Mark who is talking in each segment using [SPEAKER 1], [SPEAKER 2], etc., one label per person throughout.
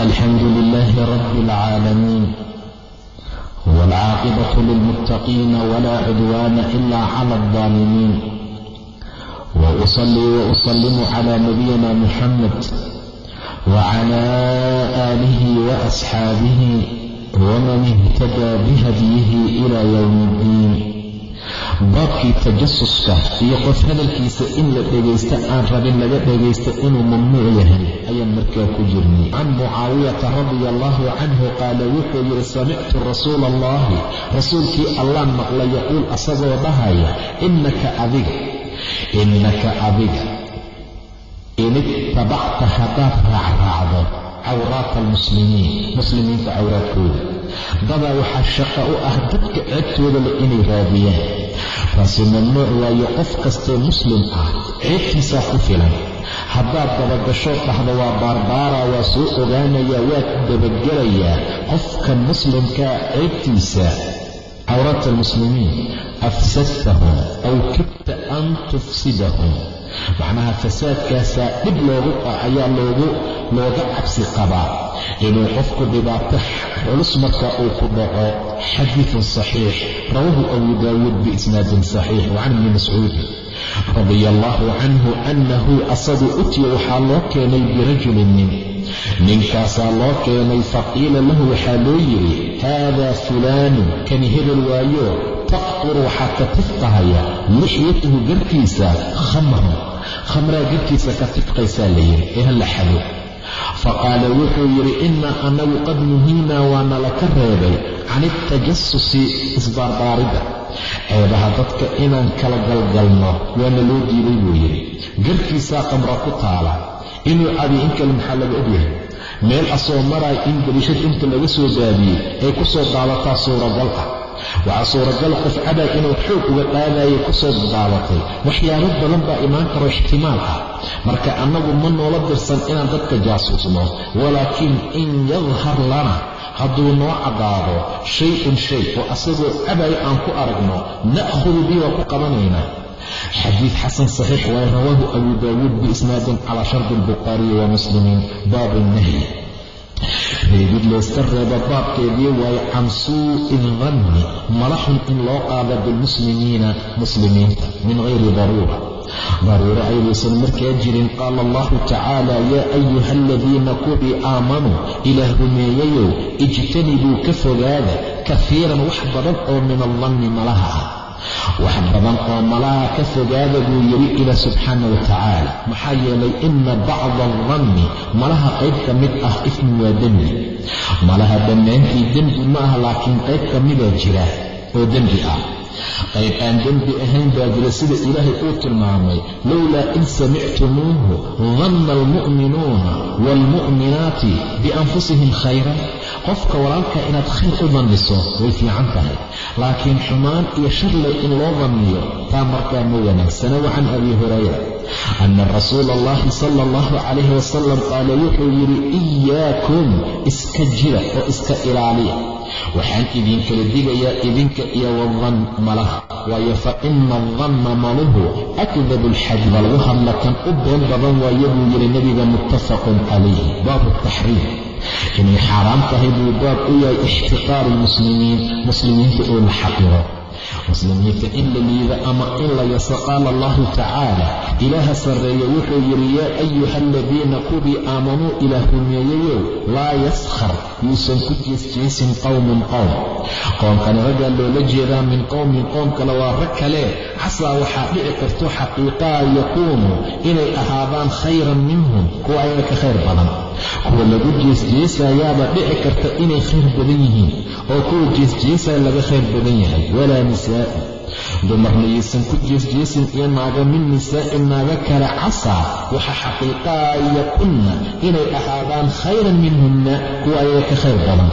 [SPEAKER 1] الحمد لله رب العالمين والعاقبة للمتقين ولا عدوان إلا على الظالمين وأصلي وأسلم على نبينا محمد وعلى آله وأصحابه ومن اهتدى بهديه إلى يوم الدين baabkii tajasuska iyo qof hadalkiisa in la dhegaysto aan rabin laga dhegaysto inuu mamnuuc yahay ayaan markaa ku jirnay. Can mucaawiyata radia allahu canhu qaala wuxuu yidhi samictu rasuula allahi rasuulkii allaan maqla yaquul asagoo dhahaya innaka adiga innaka adiga in ittabacta haddaad raacraacdo cawraata almuslimiin. Muslimiinta cawraadkooda dadaa waxaa shaqa u ah dadka ceebtooda leh inay raadiyaan. Taasi mamnuuc waayo qof kastee muslim ah ceebtiisaa ku filan. Haddaad dabagashood dhahdo waa baarbaaraa waa soo ogaanayaa waad dabagelayaa qofkan muslimkaa ceebtiisa cawraata almuslimiin afsadtahum aw kibta an tufsidahum macnaha fasaadkaasaa dhib loogu ayaa looga cabsi qabaa. Inuu qofku dhibaato culus marka uu ku dhaco xadiidun saxiix. Rawahu abu daawuud biisnaadin saxiix can ibni mascuudin radia allaahu canhu annahu asagu utiya waxaa loo keenay birajulin nin. Ninkaasaa loo keenay faqiila lahu waxaa loo yidhi haadaa fulaanu kani hebel waayo taqtur waxaa ka tifqahaya lixyatuhu garkiisa khamran khamraa garkiisa ka tifqaysaa la yidhi ee hala xado. Faqaala wuxuu yidhi innaa annagu qad nuhiinaa waana laka reebay can iltajasusi isbaarbaaridda. Ceebaha dadka inaan kala galgalno waana loo diiday buu yidhi. Garkiisaa qamra ku taala. Inuu cadiyo in kale maxaa laga ogyahay meel asoo maraay in daliishad inta laga soo daadiyey ay ku soo daadataa suuragal ah waxaa suuragal qof cadaa inuu xoog uga qaadayay ku soo daadatay waxyaabo badan baa imaan karo ixtimaal ah. Marka annagu ma noola dirsan inaan dadka jaasuusno walaakiin in yadhar lana hadduu noo caddaado shay-un shay oo asagoo cabayo aan ku aragno na'khudu bii waa ku qabanaynaa. Xadiid xasan saxiix waaye rawaahu abu daawuud biisnaadin calaa shardi albukhaariyi wa muslimiin baabu nahyi reebid layska reebo baabkeedii waaye can suu'i danni malaxun in loo qaado bilmuslimiina muslimiinta min hayri daruura daruuro ayduusan markaa jirin qaala allahu tacaala yaa ayuha aladiina kuwii aamanuu ilaah rumeeyayow ijtanibuu ka fogaada kafiiran wax badan oo min aldanni malaha. ah wax badan oo malaha ka fogaada buu yidhi ilaah subxaana wa tacaala. Maxaa yeelay ina bacda aldanni malaha qayb ka mid ah ifmin waa dembi. Malaha dhammaantii dembi ma ah laakiin qayb ka mida jira oo dembi ah qayb aan dembi ahayn baa jira sida ilaahay uu tilmaamay lowlaa in samictumuuhu danna almu'minuuna waalmu'minaati bianfusihim khayran. Qofka walaalka inaad khayr u danniso way fiican tahay. Laakiin xumaan iyo sharley in loo danniyo taa markaa ma wanaagsana wa can abi hurayra ana rasuula allahi sala allahu calayhi wasalam qaala wuxuu yidhi iyaakum iska jira oo iska ilaaliya waxaan idinkala digayaa idinka iyo wadan malaha waayo fa ina adanna maluhu akdabu alxadi ba lagu hadla kan u been badan waayo buu yidhi nebiga muttafaqun calayh baabu taxriim inay xaaraam tahay buu baab u yahay ixtiqaaru lmuslimiin muslimiinta oo la xaqiro muslimiinta in la liida ama in la yaso qaala allahu tacaala ilaaha sarreeye wuxuu yidhi yaa ayuha aladiina kuwii aamanuu ilaah rumeeyayow laa yaskhar yuusan ku jeesjeesin qowmin qowm qoomkani raggaa loola jeedaa min qowmin qoom kale waa rag kale. Casaa waxaa dhici karto xaqiiqaa yakuunuu inay ahaadaan khayran minhum kuwa ayaga ka khayr badan. Kuwa lagu jeesjeesayaaba dhici karta inay khayr badan yihiin oo kuwa jeesjeesaa laga khayr badan yahay. Walaa nisaa'i. Dumarna yaysan ku jeesjeesin iyo naaga min nisaa'in naaga kale casaa waxa xaqiiqaa yakunna inay ahaadaan khayran minhunna kuwa ayaga ka khayr badan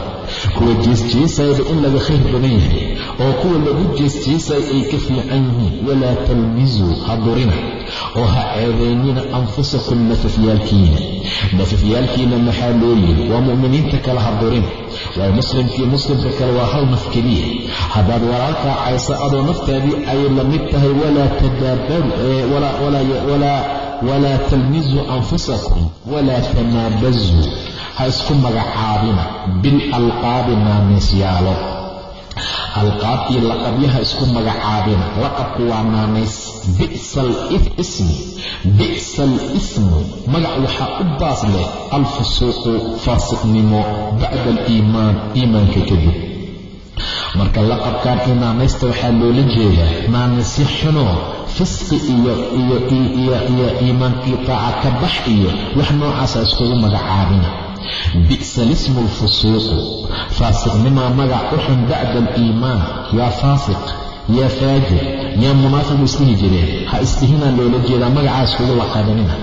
[SPEAKER 1] kuwa jeesjeesayba in laga khayr badan yahay oo kuwa lagu jeesjeesaya ay ka fiican yihiin walaa talmisuu ha durina oo ha ceebaynina anfusakum nafafyaalkiina nafafyaalkiina maxaa loo yiri waa mu'miniinta kale ha durina waa muslimkii muslimka kale waa hal naf keliya. Haddaad walaalkaa cayso adoo naftaadii ay la mid tahay walaa tadaabaru walaa talmisuu anfusakum walaa tanaabazuu ha isku magacaabina. Bilalqaabi naanaysyaalo alqaab iyo laqabyaha isku magacaabina. Laqabku waa naanays. Bi'sa alismi bi'sa alismu magac waxaa u baas leh alfusuuqu faasiqnimo bacda aliimaan iimaanka kadib. Marka laqabkan iyo waxaa loola jeedaa naanaysyo xunoo fisqi iyo iyo iyo iimaankii taaca ka bax iyo wax noocaasa iskugu magacaabina bi'sa lismu alfusuuqu faasiqnimaa magac u xun bacda aliimaan yaa faasiq yaa faajir yaa munaafiqu isdhihi jireen ha isdhihinaa loola jeedaa magacaas kugu laqabanina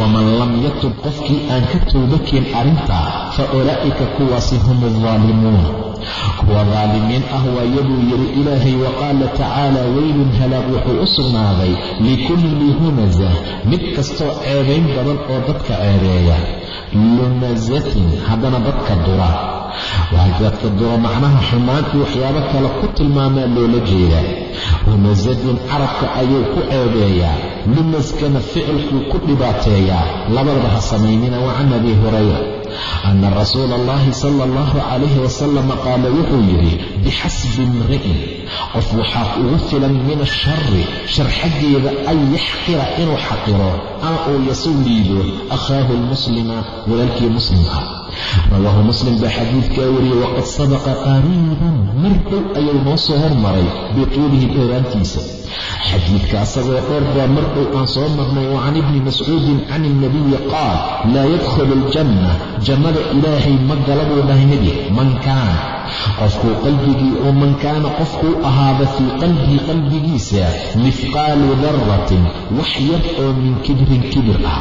[SPEAKER 1] waman lam yatub qofkii aan ka toobakeen arrintaa fa ulaa'ika kuwaasi hum aldaalimuun kuwa daalimiin ah waayabuu yidhi ilaahay wa qaala tacaala weylun halaag wuxuu u sugnaaday likulli humaza mid kastoo ceebayn badan oo dadka ceebeeya. Lumazatin haddana dadka dura dadka dura macnaha xumaan iyo waxyaabo kale ku tilmaamaa loola jeedaa. Humazatin carabka ayuu ku ceebeeyaa lumaskana ficilkuu ku dhibaateeyaa. Labadaba ha samaynina wa can abi hurayra ana rasuula allahi sala allahu calayhi wasalam qaala wuxuu yidhi bixasbi imri'in qof waxaa ugu filan min ashari shar xaggeeda an yaxqira inuu xaqiro ama uu yasu liido akhaahu lmuslima walaalkii muslimka rawaahu muslim baa xadiidkaa wariyey waqad sabaqa qariiban mar dhow ayuu noo soo hormaray bituulihi dheeraantiisa xadiidka asagoo dheer baa mar dhow aan soo marnay wa can ibni mascuudin can ilnabiyi qaal laa yadkhulu aljanna jannada ilaahay ma gala buu dhahay nebi man kaana. Qofkuu qalbigii oo man kaana qofkuu ahaada fii qalbihi qalbigiisa mifqaalu daratin wax yar oo min kibrin kibir ah.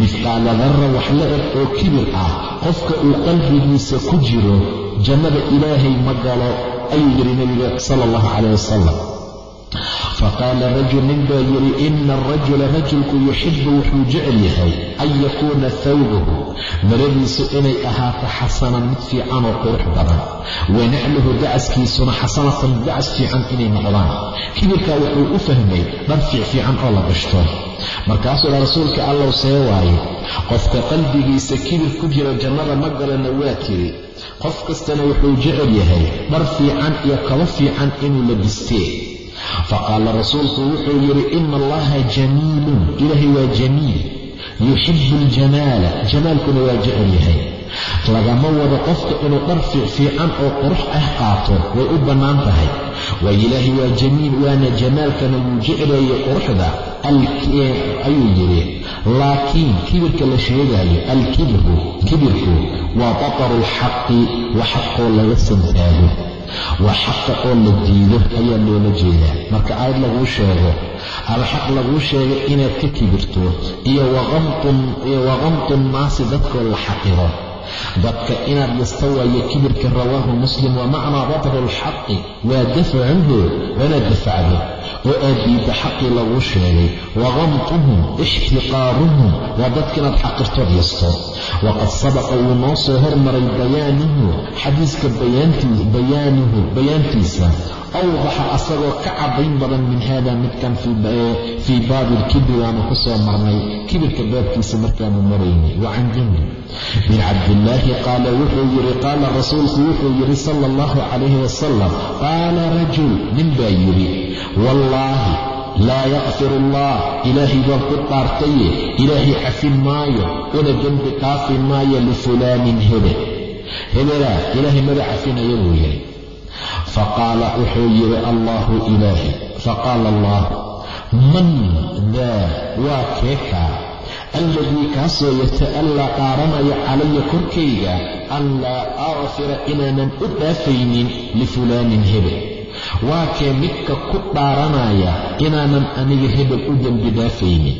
[SPEAKER 1] Mifqaala darra wax la eg oo kibir ah qofka uu qalbigiisa ku jiro jannada ilaahay ma galo ayuu yidhi nebiga sala allahu calayh wasalam faqaala rajul nin baa yidhi ina arajula rajulku yuxibu wuxuu jecel yahay an yakuuna thawbuhu maradiisu inay ahaato xasanan mid fiican oo qurux badan wa nacluhu dacaskiisuna xasanatan dacas fiican inay noqdaan kibirkaa wuxuu u fahmay dhar fiicfiican oo la gashto markaasuu dha rasuulka allow see waaye qofka qalbigiisa kibir ku jira jannada ma galana waa tiri qof kastana wuxuu jecel yahay dhar fiican iyo kabo fiican inuu labistee faqaala rasuulku wuxuu yidhi ina allaha jamiilun ilaahay waa jamiil yuxibu aljamaala. Jamaalkuna waa jecel yahay. Lagama wado qofka inuu dhar fiicfiican oo qurux ah qaato way u bannaan tahay. Waa ilaahay waa jamiil waana jamaalkana wuu jecleeyey quruxda. Ayuu yidhi laakiin kibirka la sheegaayo alkibru kibirku waa bataru alxaqi waa xaqoo laga santaago waa xaqa oo la diido ayaa loola jeedaa. Marka aayad laguu sheego ama xaq laguu sheegay inaad ka kibirto iyo waqamtu nnaasi dadkoo la xaqiro dadka inaad yasta waayo kibirka rawaahu muslim wa macnaa batru alxaqi waa dafcanhu wanaad dafacdo oo aad diidda xaqii laguu sheegay waqamtuhum ixtiqaaruhum waa dadka inaad xaqirtood yasto waqad sabaqa wuu noo soo hormaray bayaanuhu xadiiska bayaanuhu bayaantiisa awdaxa asagoo ka caddayn badan min hada midkan fii baabi ilkibri waanu ku soo marnay kibirka baabkiisa markaanu maraynay wa can jundub bin cabdillaahi qaala wuxuu yidhi qaala rasuulku wuxuu yidhi sala allahu calayhi wasalam qaala rajul nin baa yidhi wallaahi laa yakfir allah ilaahay baan ku dhaartaye ilaahay cafin maayo una dembi dhaafi maayo lifulaanin hebel hebelaa ilaahay maba cafinaya buu faqaala wuxuu yidhi allaahu ilaahi faqaala allah man daa waa keekaa alladii kaasoo yata'allaa qaaranaya calaya korkayga an laa akfira inaanan u dhaafaynin lifulaanin hebel waa kee midka ku dhaaranaya inaanan aniga hebel u dembi dhaafaynin?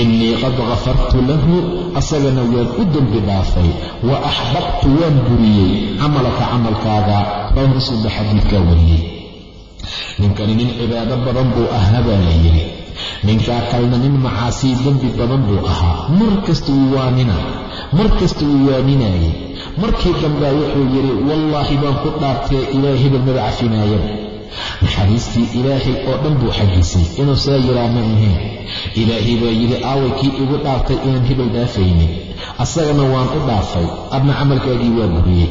[SPEAKER 1] Innii qad kafartu lahu asagana waan u dembi dhaafay. Wa axbabtu waan buriyey camalaka camalkaaga. Raw muslim baa xadiidkaa wariyey. Ninkani nin cibaado badan buu ahaa baa la yidhi ninkaa kalena nin macaasii dembi badan buu ahaa. Mar kasta wuu waanina mar kasta wuu waaninayay markii dambea wuxuu yidhi wallaahi baan ku dhaartee ilaahay maba cafinaayaba naxariistii ilaahay oo dhan buu xagisay inuu saa yiraa ma ahayn ilaahay baa yidhi aaway kii igu dhaartay inaan hebel dhaafaynin. Asagana waan u dhaafay. Adna camalkaagii waa buriyey.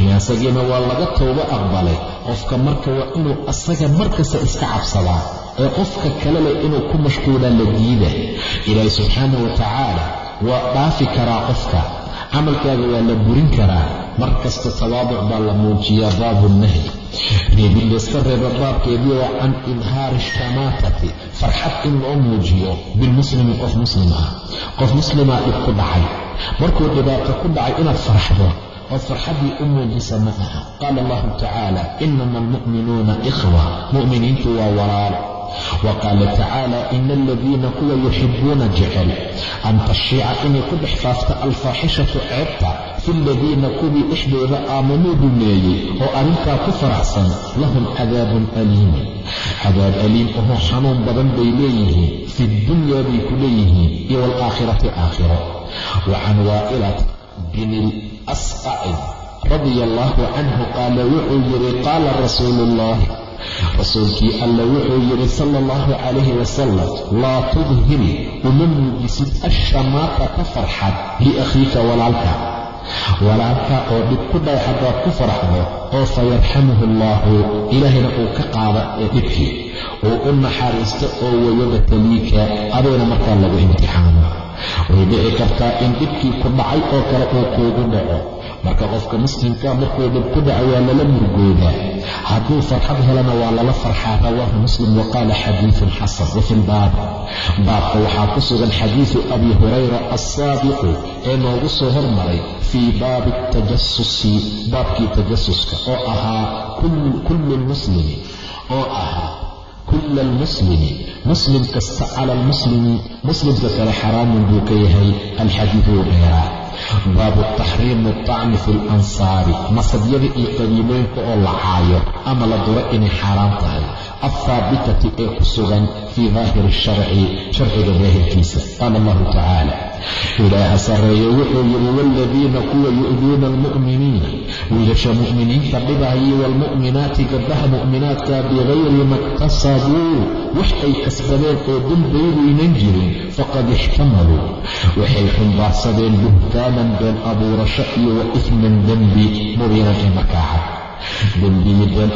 [SPEAKER 1] Inaasagiina waa laga towbo aqbalay. Qofka marka waa inuu asaga markasta iska cabsadaa ee qofka kale leh inuu ku mashquulaa la diida. Ilaahay wa tacaala waa dhaafi karaa qofka camalkaaga waa la burin karaa. Mar kasta tawaaduc baa la muujiyaa baabu nahyi. Reebil layska reeba baabkeedii waa can idhaari shamaatati farxad in loo muujiyo bilmuslimi qof muslim ah. Qof muslimaa dhib ku dhacay. Markuu dhibaato ku dhacay inaad farxdo ood farxaddii u muujisa ma aha. Qaala allahu tacaala inama almu'minuuna ikhwa. Mu'miniintu waa walaalo wa qaala tacaala ina aladiina kuwa yuxibuuna jecel an tashiica inay ku dhex faafto alfaaxishatu ceebta fi aladiina kuwii dhexdooda aamanuu rumeeyey oo arrintaa ku faraxsan lahum cadaabun aliim cadaab aliim ahoo xanuun badan bay leeyihiin fi ddunyaa bay ku leeyihiin iyo waalaakhirati aakhiro wa can waa'ilat bini asqaci radia allaahu canhu qaala wuxuu yidhi qaala rasuulu ullahi rasuulkii alla wuxuu yidhi sala allahu calayhi wasalam laa tudhir uma muujisid ashamaata ka farxad liakhiika walaalka. Walaalka oo dhib ku dhaw haddaad ku farxdo oo fayarxamuhu allaahu ilaahayna uu ka qaada ee dhibkii. Uu u naxariisto oo wayabtaliika adoona markaa lagu imtixaano. Way dhici kartaa in dhibkii ku dhacay oo kale uu kuugu dhaco marka qofka muslimka markuu dhib ku dhaco waa lala murgoodaa hadduu farxad helana waa lala farxaa rawaahu muslim wa qaala xadiidun xasan wafi lbaab baabka waxaa ku sugan xadiidu abi hurayra assaabiqu ee noogu soo hormaray fii baabi tajasusi baabkii tajasuska oo ahaa kullu lmuslimi oo ahaa kula almuslimi. Muslim kasta cala almuslimi muslimka kale xaraamun buu ka yahay alxadiidu dheeraa baabu taxriimi atacni fi alansaari nasabyada iyo qabiilooyinka oo la caayo ama la duro inay xaaraan tahay alhaabitati ee ku sugan fii daahiri sharci sharciga daahirkiisa qaala allahu tacaala ilaaha sarreeye wuxuu yidhi waaladiina kuwa yu'duuna almu'miniina wiilasha mu'miniinta dhibahayay waalmu'minaati gabdhaha mu'minaadka bikayri maktasabuu wax ay kasbadeen oo dulbaydaynan jirin faqad ixtamaluu waxay xumbaarsadeen buhtaanan been abuurasho iyo wa ifman dembi mubiinan ee makaaca dembigii been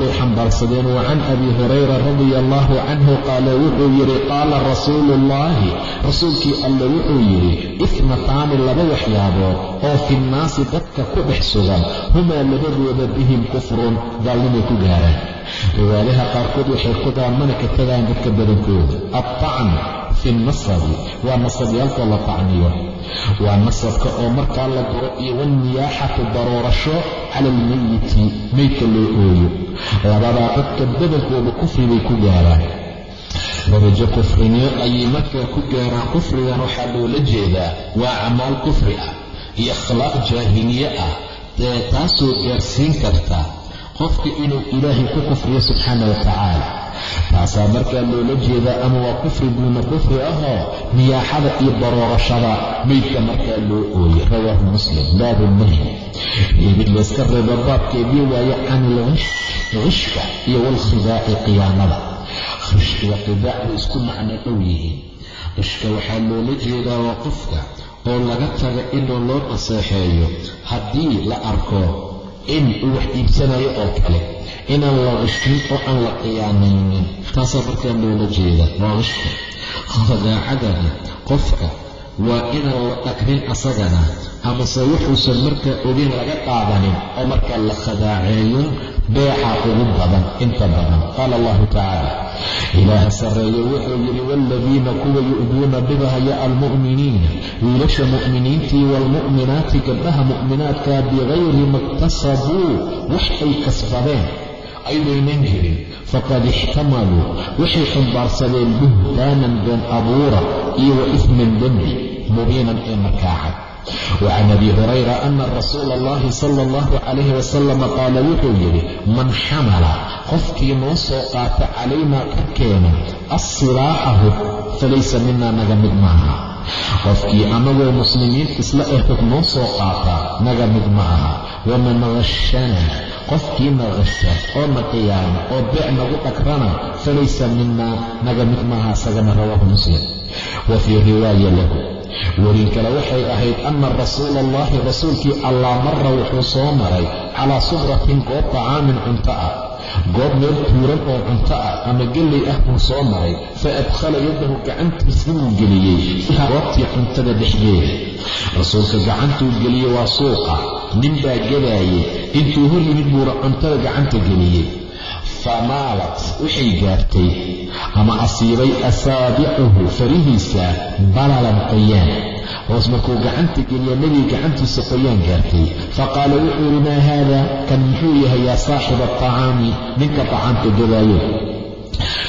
[SPEAKER 1] bay xambaarsadeen wa can abi hurayra radia allaahu canhu qaala wuxuu yidhi qaala rasuulu ullaahi rasuulkii alle wuxuu yidhi ifnataani laba waxyaabood oo fi nnaasi dadka ku dhex sugan humaa labadooda bihim kufrun gaalnimay ku gaaraan riwaadaha qaarkood waxay ku daamana ka tagaan dadka badankooda. Altacn fi nasabi waa nasabyaalkoo la tacniyo. Waa nasabka oo markaa la duro iyo wanniyaaxatu daroorasho cala almeyiti meydka loo ooyo. Labadaa dadka badankooda kufri bay ku gaaraan. Darajo kufrinimo ayay markaa ku gaaraan kufrigan waxaa loola jeedaa. Waa camaal kufri ah iyo akhlaaq jaahiliye ah ee taasoo gaarsiin karta qofka inuu ilaahay ku kufriyo subxaana wa tacaala taasaa markaa loola jeedaa ama waa kufri duuna kufri ahoo niyaaxada iyo baroorashada meydka markaa loo ooyey rawaahu muslim baabu nahyi yimid layska reeba baabkeedii waaye can ilqish qishka iyo waalkhidaaci qiyaamada. Qishka iyo qidaac bay isku macno dhow yihiin qishka waxaa loola jeedaa waa qofka oo laga taga inuu loo naseexeeyo haddii la arko in uu wax iibsanayo oo kale inaan la qishin oo aan la qiyaamaynin taasaa markaa loola jeeda waa qishka khadaacadana qofka waa inaan la dhagrin asagana. Amase wuxuusan markaa ogeyn laga qaadanin oo markaa la khadaaceeyo beeca ugu badan inta badan. Qaala allahu tacaala ilaaha sarreeye wuxuu yidhi waaladiina kuwa yu'duuna dhibahaya almu'miniina wiilasha mu'miniintii waalmu'minaati gabdhaha mu'minaadka bikayri maktasabuu wax ay kasbadeen aybaynan jirin faqad ixtamaluu waxay xumbaarsadeen buhtaanan been abuura iyo wa ifman dembi mubiinan ee markaacad wacan abi hurayra ana rasuula allahi sala allahu calayhi wasalam qaala wuxuu yidhi man xamala qofkii noo soo qaata calaynaa korkeena assilaaxahu falaysa minaa naga mid maaha. Qofkii annagoo muslimiin isla ehod noo soo qaata naga mid ma aha waman hashanaa qofkiina hasha oo na qiyaama oo beec nagu dhagrana falaysa minaa naga mid maaha isagana rawaahu muslim. Wa fii riwaaya lahu. Werin kale waxay ahayd anna rasuula allahi rasuulkii allah marra wuxuu soo maray calaa subratin goob tacaamin cunto ah. Goob meel tuuran oo cunto ah ama gelley ah buu soo maray fa adkhala yadahu gacantiisii buu geliyey goobtii cuntada dhexdeeda rasuulka gacantuu geliyey waa suuqa nin baa gadaayey intuu hor yimid buuna cuntada gacanta geliyey famaalat waxay gaartay ama asiibay asaabicuhu farihiisa balalan qoyaan. Hoos markuu gacanta geliya nebiga gacantiisa qoyaan gaartay. Faqaala wuxuu yidhi maa haada? Kan muxuu yahay yaa saaxiba atacaami ninka tacaamka gadaayo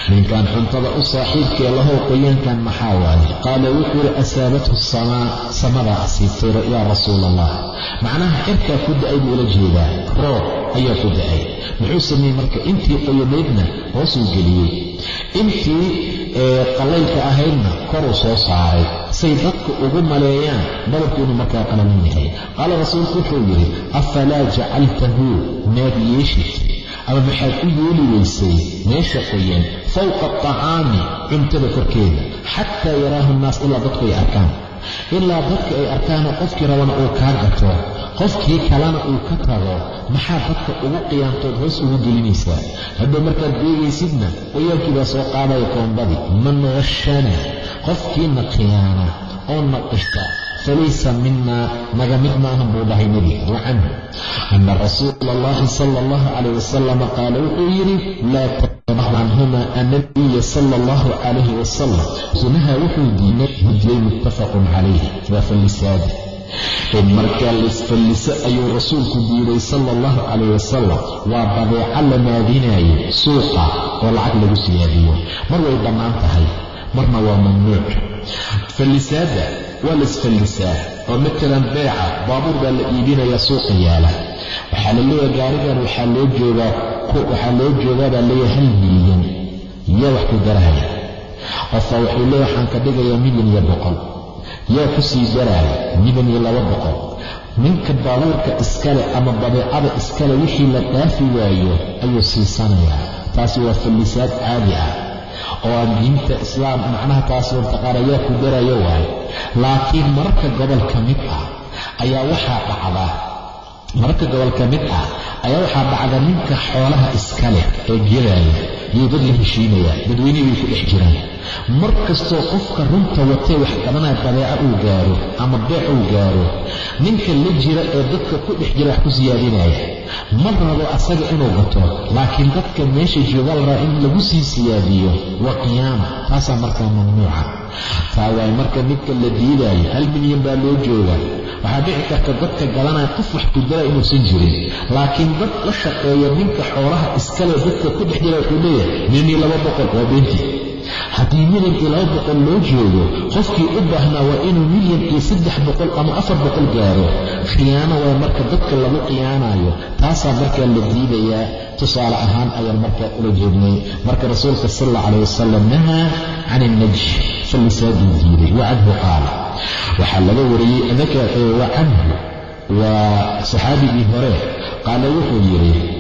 [SPEAKER 1] ninkan cuntada u saaxiibkee lahow qoyaankan maxaa waaye? Qaala wuxuu yidhi asaabathu samaa samadaa asiibtay yaa rasuula allah macnaha cirkaa ku da'ay buu ula jeedaa. Roob ayaa ku da'ay. Muxuu sameeyey marka? Intii qoyanaydna hoosuu geliyey. Intii qallaylka ahaydna koruu soo saaray. Say dadku ugu maleeyaan dhabarku inuu markaa qalalan yahay. Qaala rasuulku wuxuu yidhi afalaa jacaltahu maad yeeshid ama maxaad u yeeli weysay meesha qoyan fowqa atacaami cuntada korkeeda. Xataa yaraahu nnaas ilaa dadku ay arkaan. Ilaa dadka ay arkaanoo qofkii rabana uu kaa gato qofkii kalena uu ka tago maxaa dadka ugu qiyaamtood hoos ugu gelinaysaa hadhow markaad beegaysidna qoyaankii baa soo qaadaya koombadii man hashana qofkiina khiyaana oo naqishta falaysa minaa naga mid maahan buu dhahay nebiga wa canhu ana rasuula allahi sala allahu calayh wasalam qaala wuxuu yidhi laa canhuma annabiya sala allahu calayhi wasalam sunaha wuxuu diinay hudlay muttafaqun calayh waa fallisaadi markaa laisfalliso ayuu rasuulku diiday sala allahu calayh wasalam waa badeeco la naadinaayo suuqa oo lacag lagu siyaadiyo. Mar way bannaan tahay marna waa mamnuuc. Fallisaadda waa laisfallisaa oo matalan beeca baabuur baa la iibinayaa suuqa yaalla. Waxaa la leeyahay gaarigan waxaa loo joogaa waxaa loo joogaa baa leeyahay hal milyan yaa wax ku darahaya qofka wuxuu leeyahay waxaan ka dhigayaa milyan iyo boqol. Yaa ku sii daraaya milyan iyo laba boqol. Ninka baabuurka iskale ama badeecada iskale wixii la dhaafi waayo ayuu siisanayaa taasi waa fallisaad caadi ah oo aan diinta islaam macnaha taasi wartaqaana yaa ku darayo waayo laakiin mararka gobol ka mid ah ayaa waxaa dhacda mararka gobol ka mid ah ayaa waxaa dhacda ninka xoolaha iska leh ee gelaaya yuu dad la heshiinayaa dadweynihii bay ku dhex jiraan. Mar kastoo qofka runta watee wax qabanaya badeeco uu gaaro ama beec uu gaaro ninka la jira ee dadka ku dhex jira wax ku siyaadinaya ma rabo asaga inuu gato laakiin dadka meesha jooga la rabaa in lagu sii siyaadiyo waa qiyaama taasaa markaa mamnuuca. Taa waay marka ninka la diidaayo hal milyan baa loo joogaa waxaa dhici karta dadka galanaya qof wax kudara inuusan jirin laakiin dad la shaqeeya ninka xoolaha iskale dadka ku dhex jira wuxuu leeyahay iyo laba boqol waa beentii haddii milyan iyo laba boqol loo joogo qofkii u baahnaa waa inuu milyan iyo saddex boqol ama afar boqol gaaro. Khiyaano waa marka dadka lagu khiyaanayo taasaa markaa la diidayaa. Tusaale ahaan ayaan markaa ula jeednay marka rasuulka sal alla calayh wasalam nahaa can ilnajsh fallisaaduu diiday wa canhu qaala waxaa laga wariyey wa canhu waa saxaabigii hore. Qaala wuxuu yidhi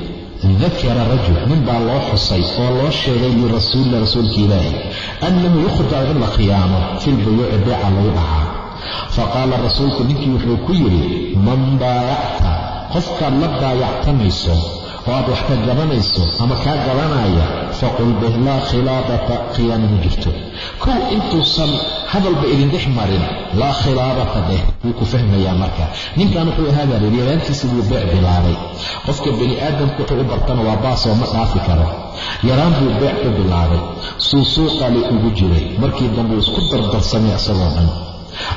[SPEAKER 1] dakara rajul nin baa loo xusay oo loo sheegay lirasuulillah rasuulka ilaahi annahu yukhdacu in la khiyaamo fi lbuyuuci beeca lagu dhacaa faqaala rasuulku ninkii wuxuu ku yidhi man baayacta qofkaad la baayactamayso oo aad wax ka gabanayso ama kaa gabanaya faqul bih laa khilaabata khiyaano ma jirto kow intuusan hadalba idin dhex marin laa khilaabata dheh wuu ku fahmayaa marka ninkan wuxuu ahaabaa layidhi yaraantiisa buu beec bilaabay qofka bani aadamku wuxuu u bartana waa baasoo ma dhaafi karo yaraan buu beec ku bilaabay suusuuqali ugu jiray markii dambe uu isku dardarsamay isagoo dhan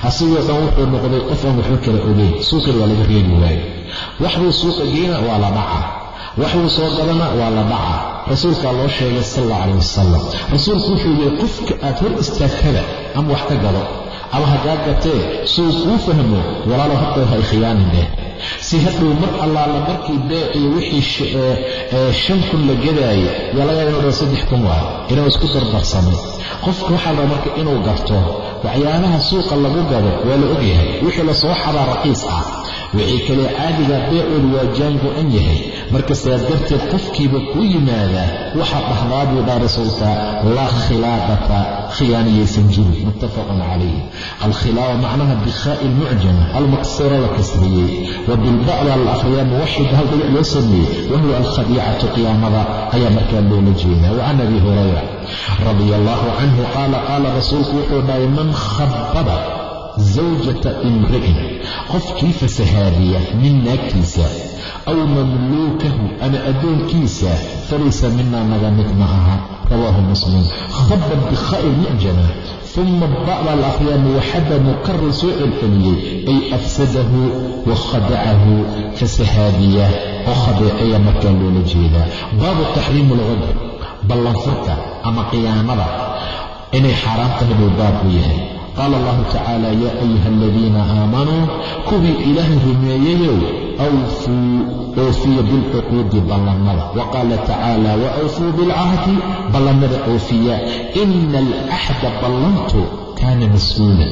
[SPEAKER 1] asigoo dhan wuxuu noqday qof aan waxba kala ogeyn suuqii waa laga reebi waayo waxbuu suuqa geyna waa la dhaca waxuu soo gadana waa la dhacaa. Rasuulkaa loo sheegay sal alla calayh wasalam rasuulku wuxuu yidhi qofka aad hor istaagtada ama wax ka gado ama haddaa gatee suu kuu fahmo walaalo hay khiyaanin dheh si hadhow mar allaala markii beeciyo wixii shan kun la gadaayo yaa laga yaaba inuu saddex kun waay inuu isku dardarsamay qofka waxaa la marka inuu garto waxyaabaha suuqa lagu gado waa la ogyahay wixii la soo xabaa raqiis ah wixii kale caadiga beecoodu waa jaango-an yahay. Marka saa darteed qofkiiba ku yimaadaa waxaa dhahdaa buu dhaa rasuulka laa khilaaqata khiyaaniyaysan jirin. Muttafaqun calayh alkhilaaqa macnaha bikhaa'i lmucjama almaksura la kasriyey. Wa bilba'da la akhriyaa muwaxida hal dhibic loo sameeyey. Wahuwa alkhadiicatu qiyaamada ayaa markaa loola jeedaa. Wa can abi hurayra radia allahu canhu qaala qaala rasuulku wuxuu dhahay man khababa zawjata imri'in qofkii fasahaadiya min naagtiisa aw mamluukahu ama addoonkiisa falaysa minaa naga mid ma aha rawaahu muslim khabab bikhaa'i mucjama uma ba'da la akhriyaa muwaxada mukarar soo celceliyey ay afsadahu wa khadacahu fasahaadiya oo khadeecaya markaa loola jeedaa baabu taxriimu alqadr ballanfurka ama qiyaamada inay xaaraam tahay buu baabku yahay qaala allahu tacaala yaa ayuha aladiina aamanuu kuwii ilaahay rumeeyeyow awfuu oofiya bilcuquudi ballannada wa qaala tacaala wa awfuu bilcahdi ballannada oofiya ina alaxda ballantu kaana mas'uulan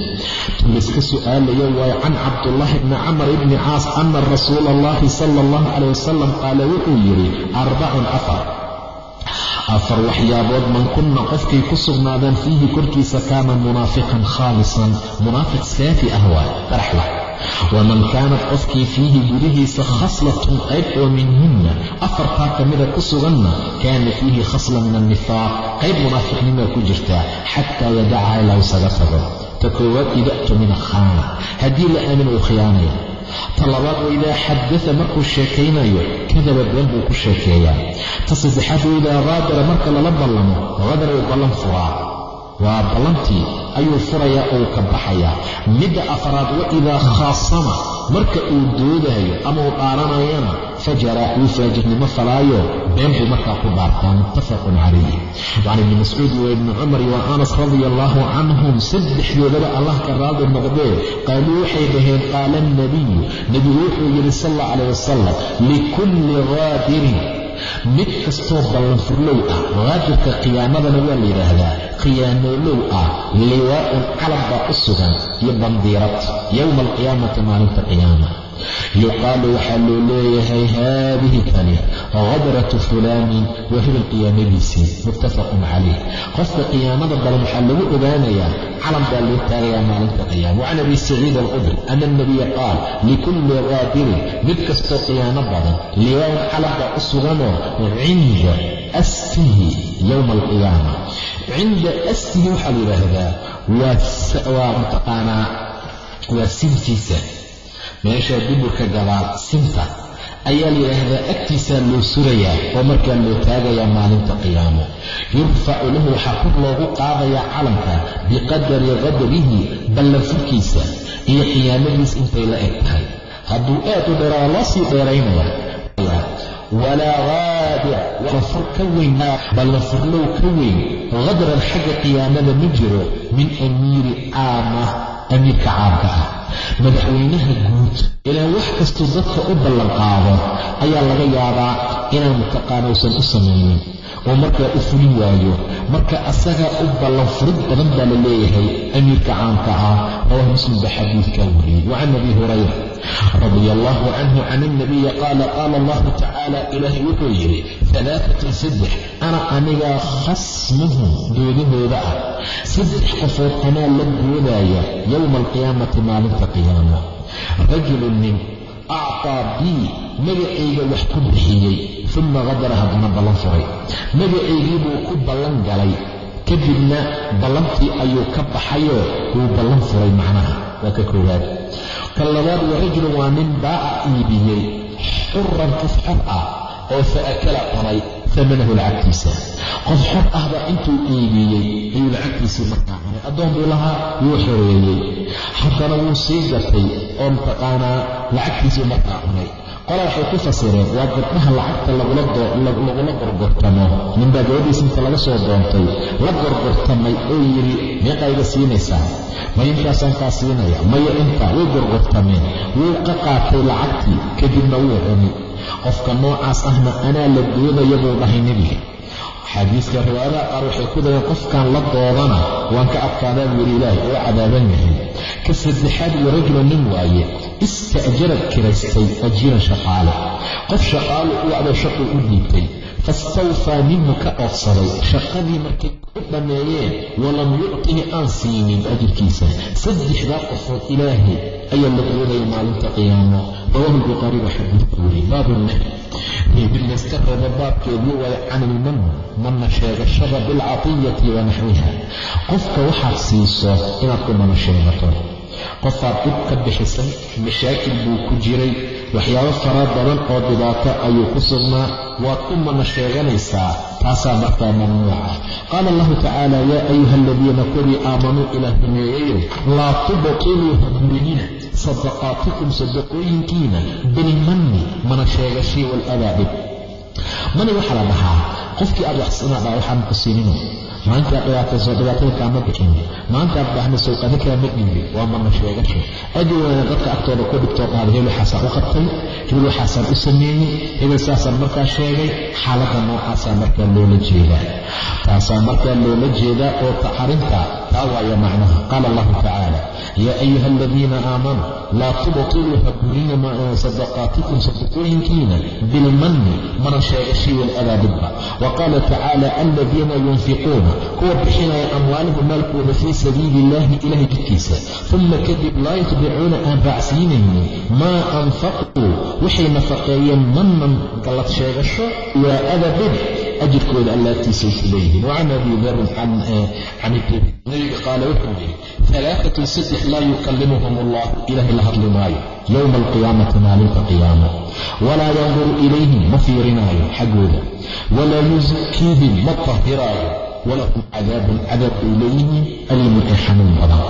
[SPEAKER 1] tulayska su'aalayo waayo can cabdullaahi bni camar ibni caas ana rasuula allahi sala allahu calayh wasalam qaala wuxuu yidhi arbacun afar afar waxyaabood man kunna qofkay ku sugnaadaan fiihi korkiisa kaana munaafiqan khaalisan munaafiq saafi ah waay baraxla waman kaanat qofkii fiihi gudihiisa khaslatun qayb oo minhunna afartaa ka mida ku suganna kaana fiihi khasla min annifaaq qayb munaafiqnimaa ku jirtaa xataa yadacaha ilaa isaga tago. Ta koowaad ida'tu min khaana haddii la aamina uu khiyaanaya ta labaad idaa xadada markuu sheekaynayo kadaba been buu ku sheekeeyaa. Ta saddexaad idaa qaadara marka lala ballamo qadara uu ballan furaa. Waa ballantii ayuu furayaa oo ka baxayaa. Midda afraad wa idaa khaasama marka uu doodaayo ama uu dhaaranayana fajara wuu faajirnimo falaayo been buu markaa ku dhaartaa muttafaqun calayh can ibni mascuud wa ibni cumar wa anas radia allaahu canhum saddexdoodaba allah ka raadi noqdee qaaluu waxay dhaheen qaala alnabiyu nebigu wuxuu yidhi sal alla calayh wasalam likulli qaadirin mid kastoo ballanfurlow ah qaadirka qiyaamadana waa la yidhaahdaa khiyaanoolow ah liwaa'un calan baa u sugan iyo bandiirad yowma alqiyaamati maalinta qiyaama yuqaalu waxaa loo leeyahay haadihi kani hadratu fulaanin waa hebel qiyaamadiisii muttafaqun calayh qofka qiyaamada badan waxaa lagu ogaanayaa calan baa loo taagayaa maalinta qiyaama wacan abi saciid alqudri ana alnabiya qaal likulli qaadirin mid kastoo qiyaamo badan liwaa'un calan u suganoo cinda astihi yowma alqiyaama cinda astihi waxaa la yidhaahdaa waa mataqaanaa waa sintiisa meeshaa duburka gadaal sinta ayaa la yidhaahdaa agtiisaa loo surayaa oo markaa loo taagayaa maalinta qiyaamo. Yurfacu lahu waxaa kor loogu qaadayaa calanka biqadari qadarihi ballanfurkiisa iyo qiyaamadiis intay la eg tahay. Hadduu aad u dheeraa loo sii dheeraynaya walaa qaadir ballanfur ka weyn ballanfurlow ka weyn qadran xagga qiyaamada ma jiro min amiiri caama amiirka caamka ah madaxweynaha guud ilaa wax kastuu dadka u ballanqaado ayaa laga yaabaa inaan mutaqaana usan u samaynin oo markaa u fulin waayo marka asagaa u ballanfurid badan baa la leeyahay amiirka caamka ah rawah muslim baa xadiidkaa wariyey. Wa can abi hurayra radia allahu canhu can ilnabiyi qaala qaala allahu tacaala ilaahay wuxuu yidhi alaaatun saddex ana anigaa khasmuhum doodahooda ah. Saddex qofood anaa la doodaaya yowma alqiyaamati maalinta qiyaama. Rajulun nin actaa bii magacayga wax ku bixiyey uma qadara haddana ballan furay magacaygii buu ku ballan galay kadibna ballantii ayuu ka baxayoo wuu ballan furay macnaha waa ka koowaad ka labaad wa rajulun waa nin baaca iibiyey xuran xor ah oo fa akala cunay amanahu lacagtiisa qof xor ahba intuu iibiyey ayuu lacagtiisii markaa cunay addoon buu lahaa wuu xoreeyey haddana wuu sii gatay oo mataqaanaa lacagtiisii markaa cunay qola waxay ku fasireen waa gabdhaha lacagta lagula gorgortamo ninbaa gabadhiisa inta laga soo doontay la gorgortamay oo yidhi meeqaa iga siinaysaa maya intaasaan kaa siinaya maya intaa way gorgortameen wuu ka qaatay lacagtii kadibna wuu cuni. Qofka noocaas ahna anaa la doodaya buu dhahay nebiga xadiiska riwaayadaha qaar waxay ku dayeen qofkan la doodana waan ka adkaadaa buu yidhi ilaahay oo cadaaban yahay ka saddexaad wa rajula nin waaye ista'jarad kiraystay ajiiran shaqaale. Qof shaqaale u wacdo shaquu u dhiibtay fastawfaa minhu ka oofsaday. Shaqadii markay u dhammeeyeen walam yuctihi aan siinin ajirkiisa. Saddexdaa qofood ilaahay ayaa la doodaya maalinta qiyaamo. Rawaahu lbukhaari baa xadiidka weriy baabu nahy. Reebin layska reebo baabkeedii waay can ilman manna sheegashada bilcatiyati wa naxwiha qofka waxaad siiso inaad ku mana sheegato qofaad dhib ka bixisay mashaakil buu ku jiray. Waxyaabo fara badan oo dhibaato ayuu ku sugnaa. Waad u mana sheeganaysaa. Taasaa markaa mamnuuca. Qaala allahu tacaala yaa ayuha aladiina kuwii aamanuu ilaah rumeeyayow laa tubtiluu haburinina sadaqaatikum sadaqooyinkiina bilmanni mana sheegashii waladaa dhib mani waxaa la dhahaa qofkii aad wax sinadhaa waxaan ku siinino maanta aad dhibaatayso dhibaatada kaama bixin maanta aad baxnayso adinkaa ma dhiibi waa mana sheegasho ajiwana dadka agtooda ku dhigtoo dhahda hebel waxaasaan u qabtay hebel waxaasaan u sameeyey hebel saasaan markaa sheegay xaaladda noocaasaa markaa loola jeedaa taasaa markaa loola jeedaa oo taxarinta taa waaya macnaha qaala allahu tacaala yaa ayuha aladiina aamanuu laa tubtiluu haburina sadaqaatikum sadaqooyinkiina bilmanni mana sheegashay waladaa dhibba wa qaala tacaala aladiina yunfiquuna kuwa bixinaya amwaalahum maalkooda fii sabiili illaahi ilahay jidkiisa uma kadib laa yutbicuuna aan raacsiinaynin maa anfaquu waxay nafaqeeyeen mannan gallad sheegasho waa ada dhib ajirkooda allaagtiisay ku leeyihiin wacan abi darin can nabiga qaala wuxuu yidhi alaaatun saddex laa yukallimuhum allah ilaahay la hadli maayo yowma alqiyaamati maalinta qiyaama walaa yanduru ilayhim ma fiirinaayo xaggooda walaa yusakiihim ma tahiraayo walahum cadaabun cadaab bay leeyihiin aliimun ee xanuun badan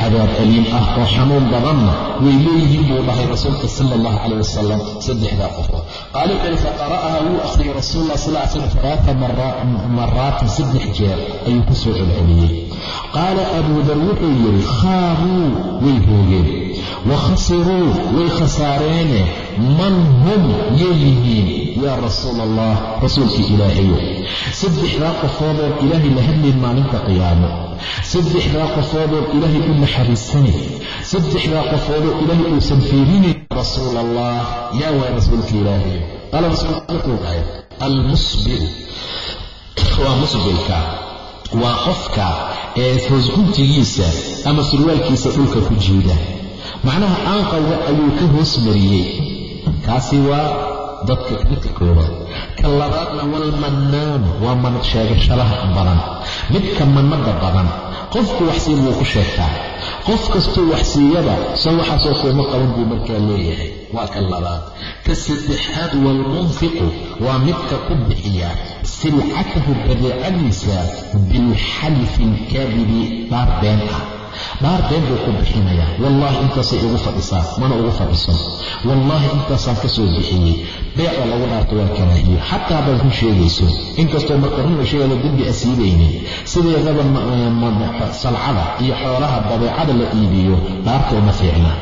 [SPEAKER 1] cadaab aliim ah oo xanuun badanna way leeyihiin buu dhahay rasuulka sala allahu calayh wasalam saddexdaa qofood qaala wuxuu yihi faqara'aha wuu akhriyey rasuulullah sal ly slam alaaa maraatin saddex jeer ayuu ku soo celceliyey qaala abuu dar wuxuu yidhi khaabuu way hoogeen. Wa khasiruu way khasaareene man hum yay yaa rasuul allah rasuulkii ilaahayo saddexdaa qofoodood ilaahay la hadlayn maalinta qiyaamo. Saddexdaa qofoodood ilaahay u naxariisanay saddexdaa qofoodoo ilaahay uusan fiirinayn rasuul allah yaa waay rasuulka ilaahayo qaala rasuulku dhahay almusbil. Waa musbilka waa qofka ee hoosguntigiisa ama surwaalkiisa dhulka ku jiida. Macnaha aanqawga ayuu ka hoos mariyey. Kaasi waa dadka midka koobaad ka labaadna walmannaanu waa manad sheegashadaha badan. Midka mannada badan qofku waxsiin wuu ku sheegtaa. Qof kastuu waxsiiyaba so waxaasoo kuuma qaban buu markaa leeyahay. Waa ka labaad. Ka saddexaad waalmunfiqu waa midka ku bixiya silcatahu badeecadiisa bilxalifi alkaadibi dhaar been ah dhaar been buu ku bixinayaa wallaahi intaasay ugu fadhisaa mana ugu fadhiso. Wallaahi intaasaan ka soo bixiyey beecoo lagu dhaarto waa karaahiyo xataa haddaad ku sheegayso inkastoo marka run la sheegada dembi asiibaynin sideedaba salcada iyo xoolaha badeecada la iibiyo dhaarta uma fiicna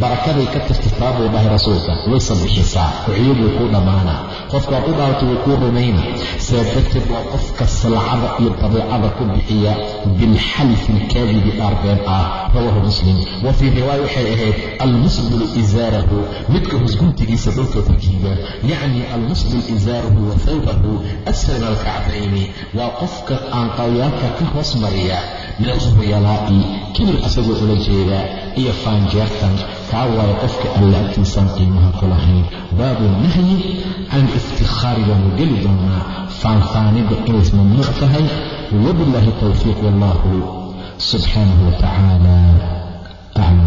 [SPEAKER 1] barakaday ka tirtirtaa buu dhahay rasuulka waysa bixisaa uxiyaduu kuu dhammaanaa qofkaad u dhaarto way kuu rumayna. Saa darteed waa qofka salcada iyo badeecada ku bixiya bilxalfi alkaadibi dhaar been ah. Rawaahu muslim. Wa fii riwaaya waxay ahayd almusbilu isaarahu midka husguntigiisa dhulka ku jiida yacni almusbil isaarahu wa thawbahu asfal alkacbayni. Waa qofka aan qawyaalka ka hoos mariya min alkhuyalaa'i kibir asagoo ula jeeda iyo faanjeertan kaa waayo qofka alla agtiisaan qiimaha ku lahayn. Baabu nahyi can iftikhaari baanu geli doonaa. Faanfaanida inays mamnuuc tahay. Wabilaahi towfiiq wallahu subxaanahu wa tacaala. Aclam